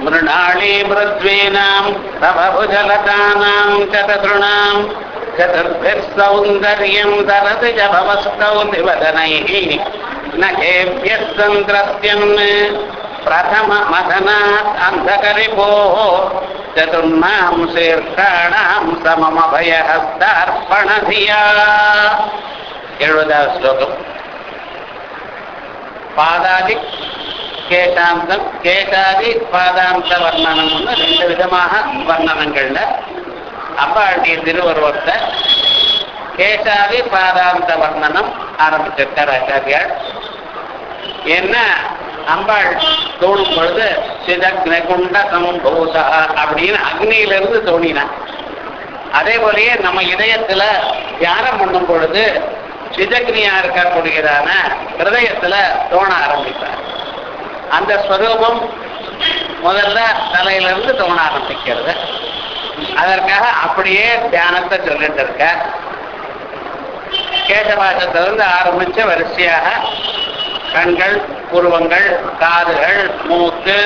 मृणाळीमृद्वीनाम् रभभुजलतानाम् च ततृणाम् चतुर्भिः सौन्दर्यम् तरति च भवस्तौ निवदनैः। न केभ्यः सन्त्रस्यम् प्रथममथनात् अन्धकरिपोः चतुर्णाम् शीर्षाणाम् सममभयहस्तार्पणधिया। एळुदा श्लोकम्। பாதாதி கேட்டாந்தம் கேட்டாதி பாதாந்த வர்ணனம்னு ரெண்டு விதமாக வர்ணனங்கள்ல. அம்பாளுடைய திருவருவத்தை கேட்டாதி பாதாந்த வர்ணனம் ஆரம்பிச்சிருக்கார் ஆச்சாரியார் என்ன? அம்பாள் தோணும் பொழுது சிதக்னகுண்ட சம்பூதா அப்படின்னு அக்னியிலிருந்து தோணினான். அதே போலயே நம்ம இதயத்துல தியானம் பண்ணும் பொழுது சிதக்னியா இருக்கக்கூடியதான ஹிருதயத்துல தோண ஆரம்பிப்பார். அந்த ஸ்வரூபம் முதல்ல தலையிலிருந்து தோண ஆரம்பிக்கிறது. அதற்காக அப்படியே தியானத்தை சொல்லிட்டு இருக்க. கேசபாசத்திலிருந்து ஆரம்பிச்ச வரிசையாக கண்கள் புருவங்கள் காதுகள் மூக்கு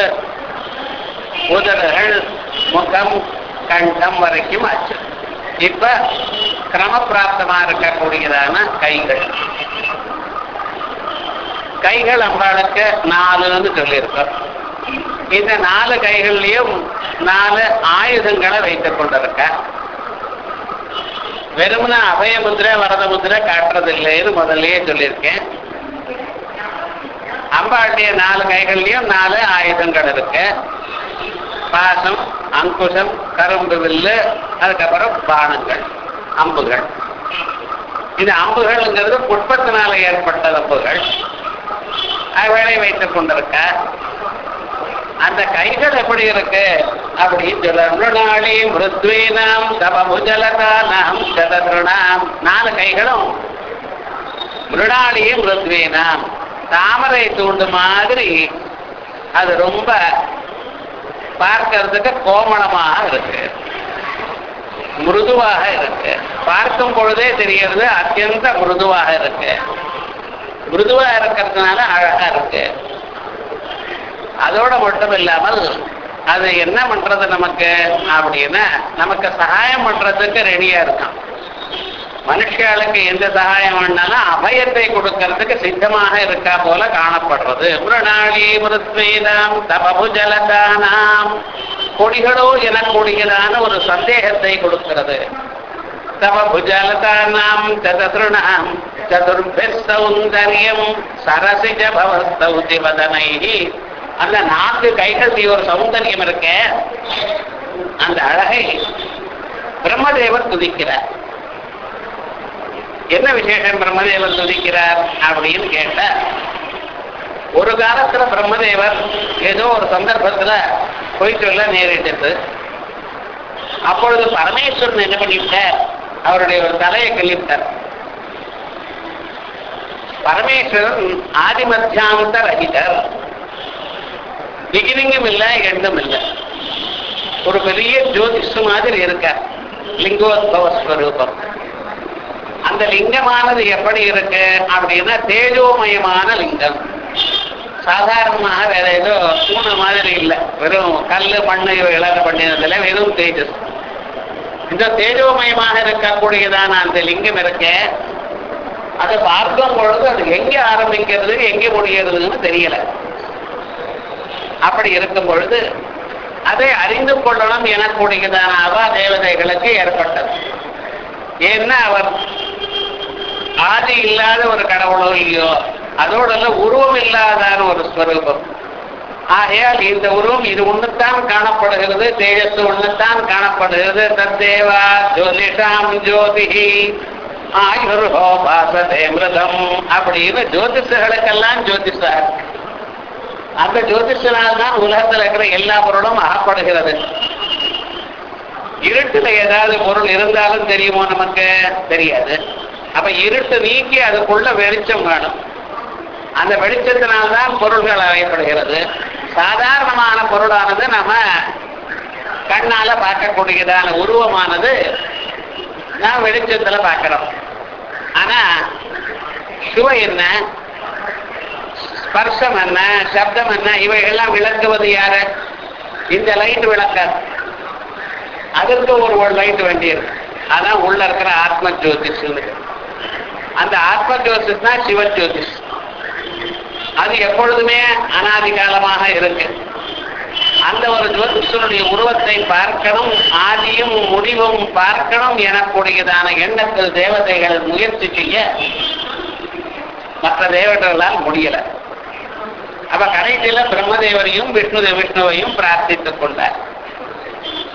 உதடுகள் முகம் கண்டம் வரைக்கும் ஆச்சு. இப்ப கிரமப்பிராப்தமா இருக்கக்கூடியதான கைகள். கைகள் அம்பாளுக்கு நாலுன்னு சொல்லியிருக்கோம். இந்த நாலு கைகள்லயும் நாலு ஆயுதங்களை வைத்துக் கொண்டிருக்க. வெறுமன அபய முதிரை வரத முத்திரை காட்டுறதில்லைன்னு முதல்லயே சொல்லியிருக்கேன். அம்பாட்டிய நாலு கைகள்லயும் நாலு ஆயுதங்கள் இருக்கு. பாசம் அங்குசம் கரும்பு வில்லு அதுக்கப்புறம் பானங்கள். அம்புகள். இந்த அம்புகள்ங்கிறது புட்பத்தினால ஏற்பட்ட அம்புகள். வேலை வைத்துக் கொண்டிருக்க. அந்த கைகள் எப்படி இருக்கு? அப்படின்னு சொல்ல மிருத்வீனாம் தபமுஜலதானாம் சதருணாம். நாலு கைகளும். மிருணாளியும் மிருத்வீனாம். தாமரை தூண்டு மாதிரி அது ரொம்ப பார்க்கறதுக்கு கோமளமாக இருக்கு. மிருதுவாக இருக்கு. பார்க்கும் பொழுதே தெரிகிறது அத்தியந்த மிருதுவாக இருக்கு. மிருதுவா இருக்கிறதுனால அழகா இருக்கு. அதோட மட்டும் இல்லாமல் அது என்ன பண்றது நமக்கு? அப்படின்னா நமக்கு சகாயம் பண்றதுக்கு ரெடியா இருக்கான். மனுஷர்களுக்கு எந்த சகாயம் வேணாலும் அபயத்தை கொடுக்கறதுக்கு சித்தமாக இருக்கா போல காணப்படுறது. மிருணாளி மிருத்வீதாம் தபபு ஜலதானாம் கொடிகளோ எனக்கூடியதான ஒரு சந்தேகத்தை கொடுக்கிறது. தபபுஜலதானாம் சதசுருணாம் சதுர்பிர் சௌந்தரியம் சரசிஜ பவஸ்தௌதி வதனைஹி அந்த நான்கு கைகள் ஒரு சௌந்தரியம் இருக்க. அந்த அழகை பிரம்மதேவர் துதிக்கிறார். என்ன விசேஷம் பிரம்மதேவர் துதிக்கிறார் அப்படின்னு கேட்ட ஒரு காலத்துல பிரம்மதேவர் ஏதோ ஒரு சந்தர்ப்பத்துல போயிட்டு நேரிட்டது அப்பொழுது பரமேஸ்வரன் என்ன பண்ணிவிட்டார்? அவருடைய ஒரு தலையை கிள்ளிவிட்டார். பரமேஸ்வரன் ஆதிமத்தியாந்த ரகிதர். பிகினிங்கும் இல்லை எண்டும் இல்லை. ஒரு பெரிய ஜோதிஷு மாதிரி இருக்கார். லிங்கோத்பவ ஸ்வரூபம். அந்த லிங்கமானது எப்படி இருக்கு அப்படின்னா தேஜோமயமான லிங்கம். சாதாரணமாக வேற ஏதோ பூனை மாதிரி இல்லை. வெறும் கல்லு மண்ணு இழந்த பண்ணினதுல வெறும் தேஜஸ். இந்த தேஜோமயமாக இருக்கக்கூடியதான அந்த லிங்கம் இருக்க அதை பார்க்கும் பொழுது அது எங்கே ஆரம்பிக்கிறது எங்கே முடிகிறதுன்னு தெரியல. அப்படி இருக்கும் பொழுது அதை அறிந்து கொள்ளணும் எனக்கூடியதான அவா தேவதைகளுக்கு ஏற்பட்டது. ஏன்னா அவர் ஆதி இல்லாத ஒரு கடவுளோ இல்லையோ அதோட உருவம் இல்லாதான ஒரு ஸ்வரூபம். ஆகையால் இந்த உருவம் இது ஒண்ணுத்தான் காணப்படுகிறது தேஜஸ் ஒண்ணுத்தான் காணப்படுகிறது. தத்தேவா ஜோதிஷாம் ஜோதிஹி. ஆயுர்ஹோ பாசதே மிருதம். அப்படின்னு ஜோதிஷர்களுக்கெல்லாம் ஜோதிஷா அந்த ஜோதிஷனால் தான் உலகத்தில் இருக்கிற எல்லா பொருளும் அகப்படுகிறது. இருட்டுல ஏதாவது பொருள் இருந்தாலும் தெரியுமோ நமக்கு? தெரியாது. அப்ப இருட்டு நீக்கி அதுக்குள்ள வெளிச்சம் வேணும் அந்த வெளிச்சத்தினால்தான் பொருள்கள் அறியப்படுகிறது சாதாரணமான பொருளானது நம்ம கண்ணால பார்க்கக்கூடியதான உருவமானது நான் வெளிச்சத்துல பார்க்கிறோம். ஆனா சுவை என்ன? ஸ்பர்சம் என்ன? சப்தம் என்ன? இவைகள்லாம் விளக்குவது யாரு? இந்த லைட் விளக்காது அதற்கு ஒரு ஒரு லைட் வேண்டியது. அதான் உள்ள இருக்கிற ஆத்ம ஜோதிஷ் அந்த ஆத்ம ஜோதிஷ் தான் சிவ ஜோதிஷ் அது எப்பொழுதுமே அனாதிகாலமாக இருக்கு. அந்த ஒரு ஜோதிஷனுடைய உருவத்தை பார்க்கணும் ஆதியும் முடிவும் பார்க்கணும் எனக்கூடியதான எண்ணத்தில் தேவதைகள் முயற்சி செய்ய மற்ற தேவர்களால் முடியல. அப்ப கடைசியில பிரம்மதேவரையும் விஷ்ணு விஷ்ணுவையும் பிரார்த்தித்துக் கொண்டார்.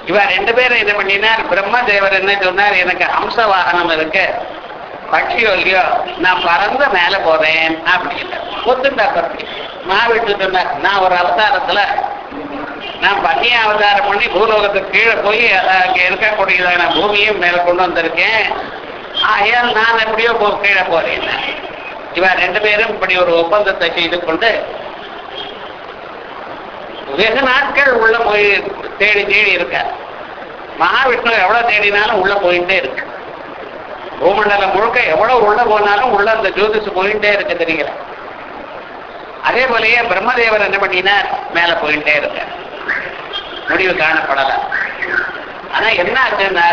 இவர் ரெண்டு பேரும் என்ன பண்ணினார்? பிரம்மதேவர் என்ன சொன்னார்? எனக்கு ஹம்ச வாகனம் இருக்கு. பட்சியோ இல்லையோ நான் பறந்து மேல போறேன் அப்படின்னு ஒத்துண்டா பத்தி நான் நான் ஒரு அவதாரத்துல நான் பன்னிய அவதாரம் பண்ணி பூலோகத்துக்கு கீழே போய் அங்கே இருக்கக்கூடியதான பூமியும் மேல கொண்டு வந்திருக்கேன். ஆகையால் நான் எப்படியோ போ கீழே போறேன் இவன் ரெண்டு பேரும் இப்படி ஒரு ஒப்பந்தத்தை செய்து கொண்டு வெகு நாட்கள் உள்ள போய் தேடி தேடி இருக்க மகாவிஷ்ணு எவ்வளவு தேடினாலும் உள்ள போயிட்டே இருக்கு பூமண்டலம் முழுக்க எவ்வளவு உள்ள போனாலும் உள்ள அந்த ஜோதிஷ் போயிட்டே இருக்கு தெரியல அதே போலயே பிரம்மதேவர் என்ன பண்ணினார்? மேல போயிட்டே இருக்க முடிவு காணப்படல. ஆனா என்ன ஆச்சுன்னா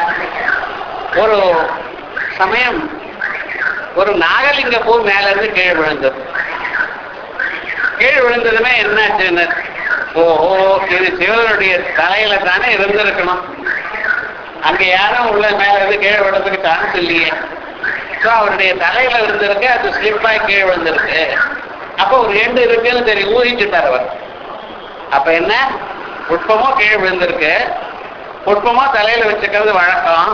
ஒரு சமயம் ஒரு நாகலிங்க பூ மேல இருந்து கீழே விழுந்தது. கீழ் விழுந்ததுமே என்ன ஆச்சுன்னு ஓஹோ இது சிவனுடைய தலையில தானே இருந்திருக்கணும். அங்க யாரும் உள்ள மேல இருந்து கீழே விழுறதுக்கு சான்ஸ் இல்லையே. ஸோ அவருடைய தலையில இருந்திருக்கு அது ஸ்லிப்பாய் கீழே விழுந்திருக்கு. அப்போ ஒரு எண்டு இருக்குன்னு தெரியும் ஊகிச்சுட்டார் அவர். அப்ப என்ன? புட்பமோ கீழே விழுந்திருக்கு. புட்பமோ தலையில வச்சுக்கிறது வழக்கம்.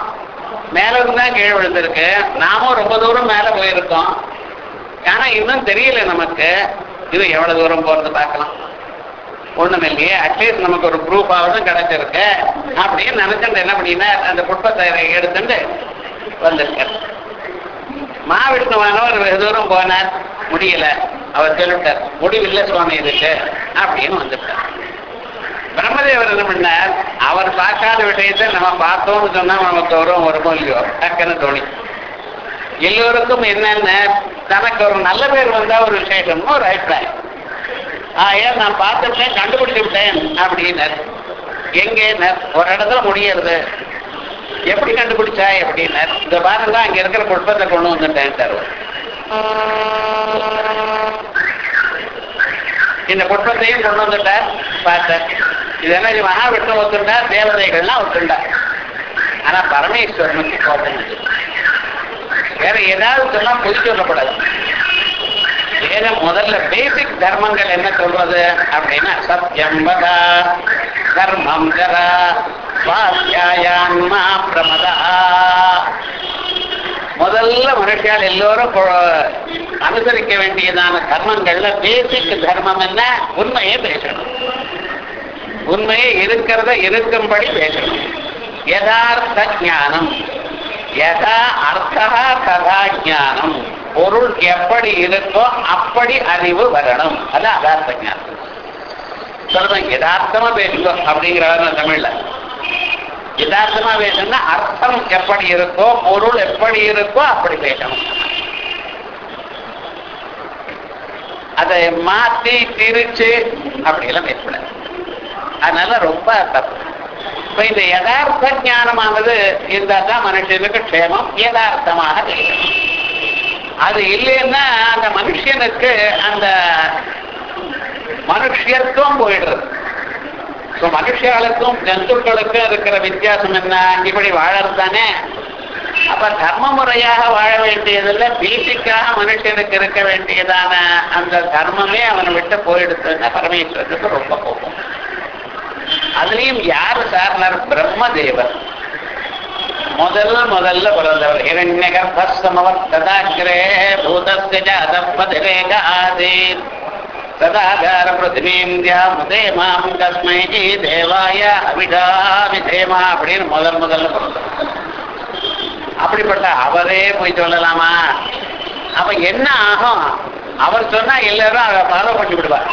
மேல இருந்தா தான் கீழே விழுந்திருக்கு. நாமும் ரொம்ப தூரம் மேல போயிருக்கோம். ஆனா இன்னும் தெரியல நமக்கு. இது எவ்வளவு தூரம் போறது பார்க்கலாம். ஒண்ணும் இல்லையே. அட்லீஸ்ட் நமக்கு ஒரு ப்ரூஃப் கிடைச்சிருக்கு. அப்படின்னு நினைச்சுட்டு என்ன பண்ணினா அந்த புட்பத்தை எடுத்துட்டு வந்திருக்கார் மாவிஷ்ணுவானவர் வெகு தூரம் போனார். முடியல. அவர் சொல்லிட்டார் முடிவில்லை சுவாமி இதுக்கு அப்படின்னு வந்திருக்கார் பிரம்மதேவர் என்ன பண்ணார்? அவர் பார்க்காத விஷயத்தை நம்ம பார்த்தோம்னு சொன்னா நமக்கு வரும் வருமோ இல்லையோ? டக்குன்னு தோணி. எல்லோருக்கும் என்னென்ன? தனக்கு ஒரு நல்ல பேர் வந்தா ஒரு விசேஷம்னு ஒரு அபிப்பிராயம். ஏன் நான் பார்த்துட்டேன் கண்டுபிடிச்சு விட்டேன் அப்படின்னார். எங்கே ஒரு இடத்துல முடியறது. எப்படி கண்டுபிடிச்சா எப்படின்னார் இந்த பாருங்க அங்க இருக்கிற குழப்பத்தை கொண்டு வந்துட்டேன் இந்த குற்றத்தையும் கொண்டு வந்துட்டார். பார்த்தார். இது என்ன இது மகாவிஷ்ணு ஒத்துண்டார் தேவதைகள்லாம் ஒத்துண்டார் ஆனா பரமேஸ்வரனுக்கு கோபம் வேற ஏதாவது சொன்னா பொய் சொல்லக்கூடாது வேத முதல்ல பேசிக் தர்மங்கள் என்ன சொல்றது அப்படின்னா சத்தியம் வதா தர்மம் கரா சுவாத்தியாயான்மா பிரமதா. முதல்ல மனுஷியால் எல்லோரும் அனுசரிக்க வேண்டியதான தர்மங்கள்ல பேசிக் தர்மம் என்ன? உண்மையை பேசணும். உண்மையை இருக்கிறத இருக்கும்படி பேசணும். யதார்த்த ஞானம். யதா அர்த்தா ததா ஞானம். பொருள் எப்படி இருக்கோ அப்படி அறிவு வரணும். அது அதார்த்த ஞானம் சொல்றேன் யதார்த்தமா பேசுங்க அப்படிங்கிறாரு தமிழ்ல. யதார்த்தமா பேசணும்னா அர்த்தம் எப்படி இருக்கோ பொருள் எப்படி இருக்கோ அப்படி பேசணும். அதை மாத்தி திரிச்சு அப்படியெல்லாம் பேசக்கூடாது. அதனால ரொம்ப தப்பு. இப்ப இந்த யதார்த்த ஞானமானது இருந்தா தான் மனுஷனுக்கு க்ஷேமம் யதார்த்தமாக தெரியும். அது இல்லைன்னா அந்த மனுஷனுக்கு அந்த மனுஷத்துவம் போயிடுறது. ஸோ மனுஷர்களுக்கும் ஜந்துக்களுக்கும் இருக்கிற வித்தியாசம் என்ன? இப்படி வாழறது தானே? அப்ப தர்ம முறையாக வாழ வேண்டியதில்ல பேசிக்காக மனுஷனுக்கு இருக்க வேண்டியதான அந்த தர்மமே அவனை விட்டு போயிடுத்துன்னா பரமேஸ்வரத்துக்கு ரொம்ப கோபம். அதுலயும் யாரு சார்னார் பிரம்மதேவர். முதல்ல முதல்ல பிறந்தவர். இரண்ய கர்ப்பமவர்த்ததாகிரே பூதஸ்ய ஜாதப்பதிரேக ஆதீத் சதாகார பிருத்திவீந்தியா முதே மாம் கஸ்மை தேவாய அவிடா விதேமா அப்படின்னு முதல் முதல்ல பிறந்தவர். அப்படிப்பட்ட அவரே போய் சொல்லலாமா? அப்ப என்ன ஆகும்? அவர் சொன்னா எல்லாரும் அதை ஃபாலோ பண்ணி விடுவார்.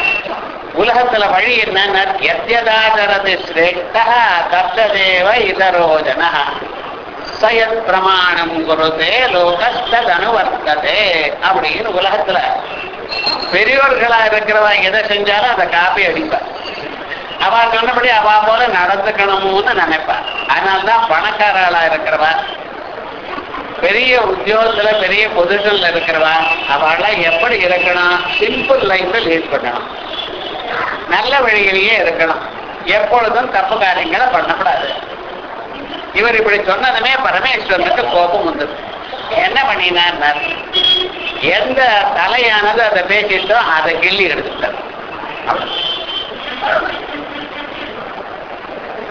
உலகத்துல வழி என்னன்னா எத்தியதாதரது ஸ்ரேஷ்டா கர்த்ததேவ இதரோஜனா சயத் பிரமாணம் குருதே லோகஸ்தனுவர்த்ததே அப்படின்னு உலகத்துல பெரியோர்களா இருக்கிறவா எதை செஞ்சாலும் அதை காப்பி அடிப்பார் அவ சொன்னபடி அவ போல நடந்துக்கணும்னு நினைப்பா. அதனால்தான் பணக்காரளா இருக்கிறவா பெரிய உத்தியோகத்துல பெரிய பொசிஷன்ல இருக்கிறவா அவெல்லாம் எப்படி இருக்கணும்? சிம்பிள் லைஃப்ல லீட் பண்ணணும். நல்ல வழியிலேயே இருக்கணும். எப்பொழுதும் தப்பு காரியங்களை பண்ணக்கூடாது. இவர் இப்படி சொன்னதுமே பரமேஸ்வரனுக்கு கோபம் வந்தது. என்ன பண்ணினார் எந்த தலையானது அதை பேசிட்டோ அதை கிள்ளி எடுத்துட்டார்.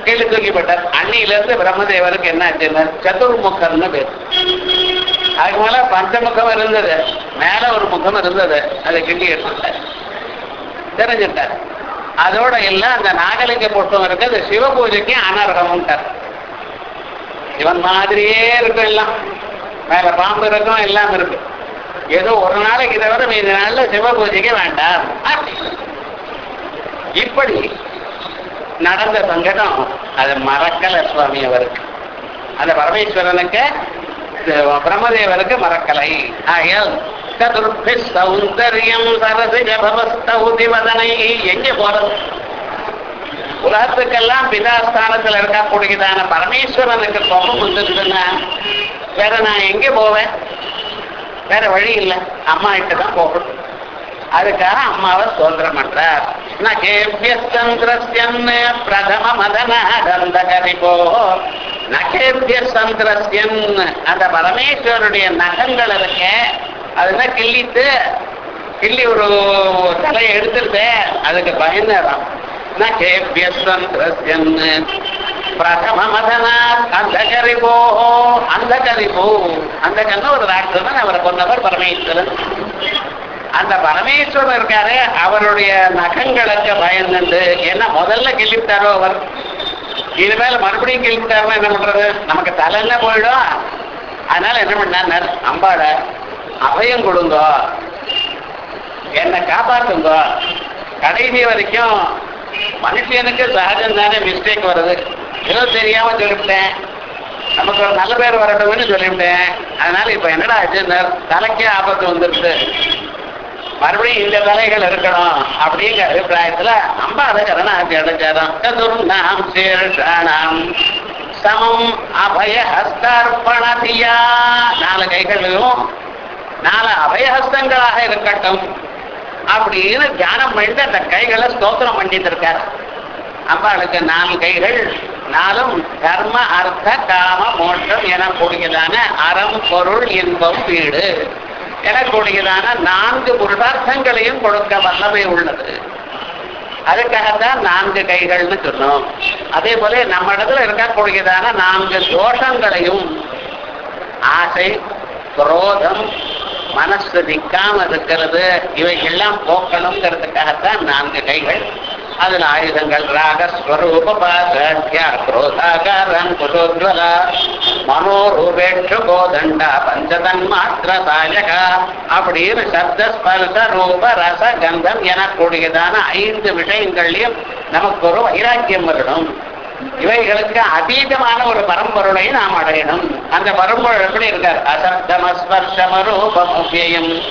கீழே தூக்கிப்பட்டார் அன்னியில பிரம்மதேவருக்கு என்ன ஆச்சுன்னா சதுர்முகம்னு பேர். அதுக்கு மேல பஞ்சமுகம் இருந்தது. மேல ஒரு முகம் இருந்தது. அதை கிள்ளி எடுத்துட்டார். தெரிஞ்சுட்டார். அதோட இல்லை அந்த நாகலிங்க புஷ்பம் இருக்கு சிவ பூஜைக்கு அனர்ஹம்ட்டார். இவன் மாதிரியே இருக்கும் எல்லாம். மேல பாம்பு இருக்கும் எல்லாம் இருக்கு ஏதோ ஒரு நாளைக்கு தவிர மீதி நாள்ல சிவ பூஜைக்கு வேண்டாம். இப்படி நடந்த சங்கடம் அது மறக்கல சுவாமி அவருக்கு. அந்த பரமேஸ்வரனுக்கு பிரம்மதேவருக்கு மறக்கலை. ஆகையால் சதுர்பி சௌந்தரியம் சரசிஜ பவஸ்தௌதி வதனை எங்கே போறது? உலகத்துக்கெல்லாம் பிதாஸ்தானத்தில் இருக்கக்கூடியதான பரமேஸ்வரனுக்கு கோபம் வந்துருக்குன்னா வேற நான் எங்கே போவேன்? வேற வழி இல்லை. அம்மா கிட்ட தான் போகணும். அதுக்காக அம்மாவை சுதந்திரம் பண்றார். நகேபியஸ்தந்திரஸ்யன் பிரதம மதனாடந்த கரிபோ நகேபிய அந்த பரமேஸ்வருடைய நகங்கள் இருக்க அதுதான் கிள்ளித்து கிள்ளி ஒரு தலையை எடுத்துருது அதுக்கு பயந்துறான் நகேபிய சந்திரஸ்யன் பிரதம மதனாத் அந்த கரிபோ அந்த அந்த கண்ணு ஒரு ராட்சசன் அவரை கொண்டவர் பரமேஸ்வரன். அந்த பரமேஸ்வரர் இருக்காரு அவருடைய நகங்களுக்கு பயந்துண்டு என்ன முதல்ல கிள்ளிவிட்டாரோ அவர்? இனிமேல் மறுபடியும் கிள்ளிவிட்டாருன்னா என்ன பண்றது? நமக்கு தலைன்னு போயிடும். அதனால என்ன பண்ணார் அம்பாட அபயம் கொடுங்கோ. என்னை காப்பாத்துங்கோ. கடைசி வரைக்கும் மனுஷனுக்கு சகஜம் தானே மிஸ்டேக் வருது. ஏதோ தெரியாம சொல்லிவிட்டேன். நமக்கு ஒரு நல்ல பேர் வரட்டும்னு சொல்லிவிட்டேன். அதனால இப்ப என்னடா ஆச்சு? தலைக்கே ஆபத்து வந்துருச்சு. மறுபடியும் இந்த தலைகள் இருக்கணும் அப்படிங்கிற அபிப்பிராயத்துல அம்பாத கரணாதி அடைஞ்சாதான். சதுர்நாம் சமம் அபய ஹஸ்தார்ப்பணதியா நாலு கைகளிலும் நாலு அபயஹஸ்தங்களாக இருக்கட்டும். அப்படின்னு தியானம் பண்ணிட்டு அந்த கைகளை ஸ்தோத்திரம் பண்ணிட்டு இருக்காரு அம்பாளுக்கு நாலு கைகள் நாலும் கர்ம அர்த்த காம மோட்சம் எனக்கூடியதான அறம் பொருள் இன்பம் வீடு எனக்கூடியதான நான்கு புருஷார்த்தங்களையும் கொடுக்க வல்லமை உள்ளது. அதுக்காகத்தான் நான்கு கைகள்னு சொன்னோம். அதே போல நம்ம இடத்துல இருக்கக்கூடியதான நான்கு தோஷங்களையும் ஆசை குரோதம் மனசு நிற்காம இருக்கிறது. இவைகள்லாம் போக்கணுங்கிறதுக்காகத்தான் நான்கு கைகள். அதில் ஆயுதங்கள் ராகஸ்வரூப மனோரூபேற்று குரோதாகாரம் கோதண்டா பஞ்சதன் மாத்திர தாயகா அப்படின்னு சப்த ஸ்பர்ச ரூப ரச கந்தம் எனக்கூடியதான ஐந்து விஷயங்கள்லயும் நமக்கு ஒரு வைராக்கியம் வரணும். இவைகளுக்கு அதீதமான ஒரு பரம்பொருளை நாம் அடையணும். அந்த பரம்பொருள் எப்படி இருக்கார்? அசப்தமஸ்பர்ஷமரூபமுபியம்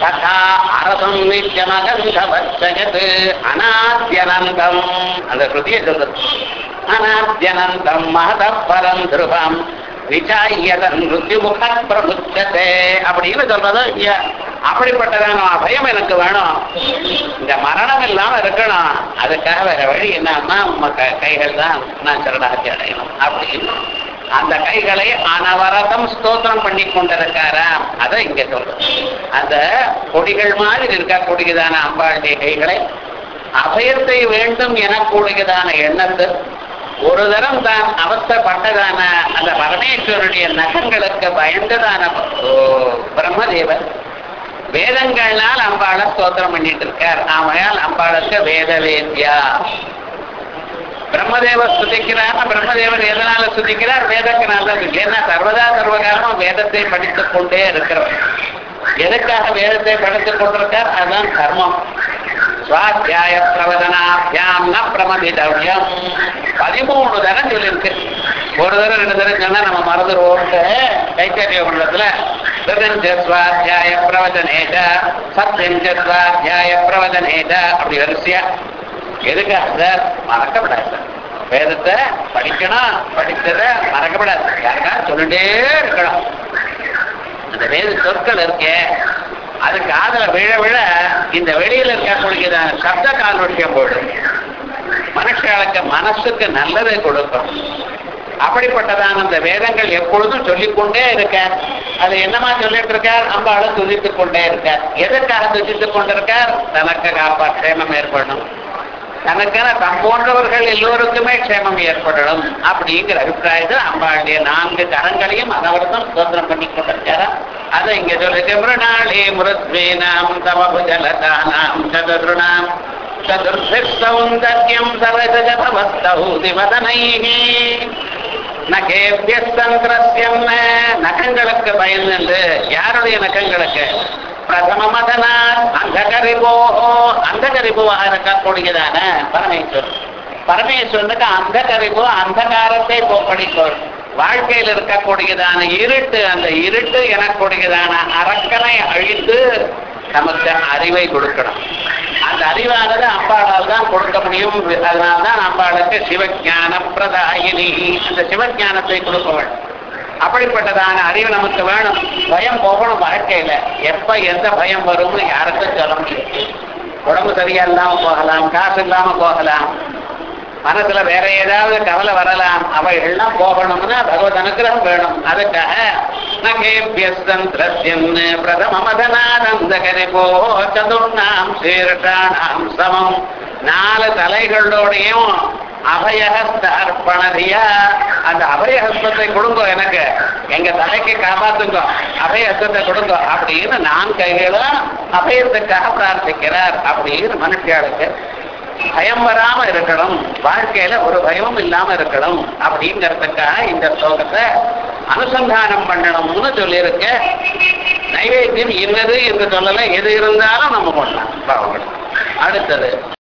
ததா அரசம் நித்யமகந்தவச்சயத். அநாத்யனந்தம் அந்த ஸ்ருதியை சொல்றது. அநாத்யனந்தம் மகத பரம் திருபம் விசாயதன் மிருத்யுமுக பிரபுத்ததே அப்படின்னு சொல்றதோ அப்படிப்பட்டதான பயம் எனக்கு வேணும். இந்த மரணம் இல்லாம இருக்கணும். அதுக்காக வேற வழி என்னன்னா உங்க க- கைகள் தான் நான் சரணாகி அடையணும். அப்படின்னு. அந்த கைகளை அனவரதம் ஸ்தோத்திரம் பண்ணி கொண்டிருக்காரா? அதை இங்க சொல்றோம் அந்த கொடிகள் மாதிரி இருக்கக்கூடியதான அம்பாளுடைய கைகளை அபயத்தை வேண்டும் எனக்கூடியதான எண்ணத்து ஒரு தரம் தான் அவஸ்தப்பட்டதான அந்த பரமேஸ்வருடைய நகங்களுக்கு பயந்ததான ஓ, பிரம்மதேவர் வேதங்கள்னால் அம்பாள ஸ்தோத்திரம் பண்ணிட்டு இருக்கார் ஆமையால் அம்பாளுக்கு வேத வேத்யா பிரம்மதேவர் ஸ்துதிக்கிறார் பிரம்மதேவர் எதனால சுதிக்கிறார் வேதத்தினால தான் ஏன்னா சர்வதா சர்வகாலமும் வேதத்தை படித்துக் கொண்டே இருக்கிறோம் எதுக்காக வேதத்தை படித்துக் கொண்டிருக்கார்? அதுதான் கர்மம் சுவாத்தியாய பிரவதனாபியாம் ந பிரமதிதவ்யம். பதிமூணு தரம் சொல்லியிருக்கு ஒரு தரம் ரெண்டு தரம் சொன்னா நம்ம மறந்துடுவோம். கைத்தறிய மண்டலத்துல பிரதஞ்ச சுவாத்தியாய பிரவதனேஜ சத்யஞ்ச சுவாத்தியாய பிரவதனேஜ அப்படி வரிசையா. எதுக்காக சார்? மறக்கப்படாது சார். வேதத்தை படிக்கணும் படிச்சதை மறக்கப்படாது. யாருக்கா சொல்லிட்டே இருக்கணும். அந்த வேத சொற்கள் இருக்கே. அது காதல விழ விழ இந்த வெளியில இருக்கக்கூடிய சப்த கால்வட்சியம் போடும் மனுஷர்களுக்கு மனசுக்கு நல்லதை கொடுக்கும். அப்படிப்பட்டதான அந்த வேதங்கள் எப்பொழுதும் சொல்லிக்கொண்டே இருக்க. அது என்னமா சொல்லிட்டு இருக்கார் அம்பாலும் துதித்துக் கொண்டே இருக்கார் எதற்காக துதித்துக் கொண்டிருக்கார்? தனக்கு காப்பா க்ஷேமம் ஏற்படணும். தனக்கென தம் போன்றவர்கள் எல்லோருக்குமே க்ஷேமம் ஏற்படணும் அப்படிங்கிற அபிப்பிராயத்தில் அம்பாளுடைய நான்கு கரங்களையும் அதவர்த்தம் சுதந்திரம் பண்ணி கொண்டிருக்காரா? அதை இங்க சொல்லுது மிருணாளே முரத்வேனாம் தமபுஜலதானாம் சதுருணாம் சதுர்பிர்சௌந்தர்யம் சரஜபவஸ்தௌதி வதனைஹி நகேபிய சந்திரஸ்யம் நகங்களுக்கு பயந்து யாருடைய நகங்களுக்கு? பிரதம மதனாத் அந்தகரிபோ. அந்தகரிபுவாக இருக்கக்கூடியதான பரமேஸ்வரன். பரமேஸ்வரனுக்கு அந்தகரிபு அந்தகாரத்தை போக்கடிக்கும் வாழ்க்கையில் இருக்கக்கூடியதான இருட்டு அந்த இருட்டு எனக்கூடியதான அரக்கனை அழித்து நமக்கு அறிவை கொடுக்கணும். அந்த அறிவானது அம்பாளால் தான் கொடுக்க முடியும். அதனால்தான் அம்பாளுக்கு சிவஞான பிரதாயினி. அந்த சிவஞானத்தை கொடுப்பவள். அப்படிப்பட்டதான அறிவு நமக்கு வேணும். பயம் போகணும் வாழ்க்கையில. எப்ப எந்த பயம் வரும்னு யாருக்கும் சொல்ல முடியும் உடம்பு சரியா இல்லாம போகலாம் காசு இல்லாம போகலாம். மனசுல வேற ஏதாவது கவலை வரலாம் அவைகள்லாம் போகணும்னா பகவத் அனுகிரகம் வேணும். அதுக்காக நகேபியஸ்தந்திரஸ்யன் பிரதம மதனானந்த சதுர்ணாம் சீர்ஷாணாம் சமம். நாலு தலைகளோடையும் அபயஹஸ்த அர்ப்பணதியா. அந்த அபயஹஸ்தத்தை கொடுங்க எனக்கு. எங்க தலைக்கு காப்பாத்துங்க அபயஹஸ்தத்தை கொடுங்க. அப்படின்னு நான் கைகளும் அபயத்துக்காக பிரார்த்திக்கிறார் அப்படின்னு மனுஷியாளுக்கு பயம் வராம இருக்கணும். வாழ்க்கையில ஒரு பயமும் இல்லாம இருக்கணும். அப்படிங்கறதுக்காக இந்த ஸ்லோகத்தை அனுசந்தானம் பண்ணணும்னு சொல்லியிருக்க. நைவேத்தியம் என்னது என்று சொல்லல. எது இருந்தாலும் நம்ம பண்ணலாம் அடுத்தது.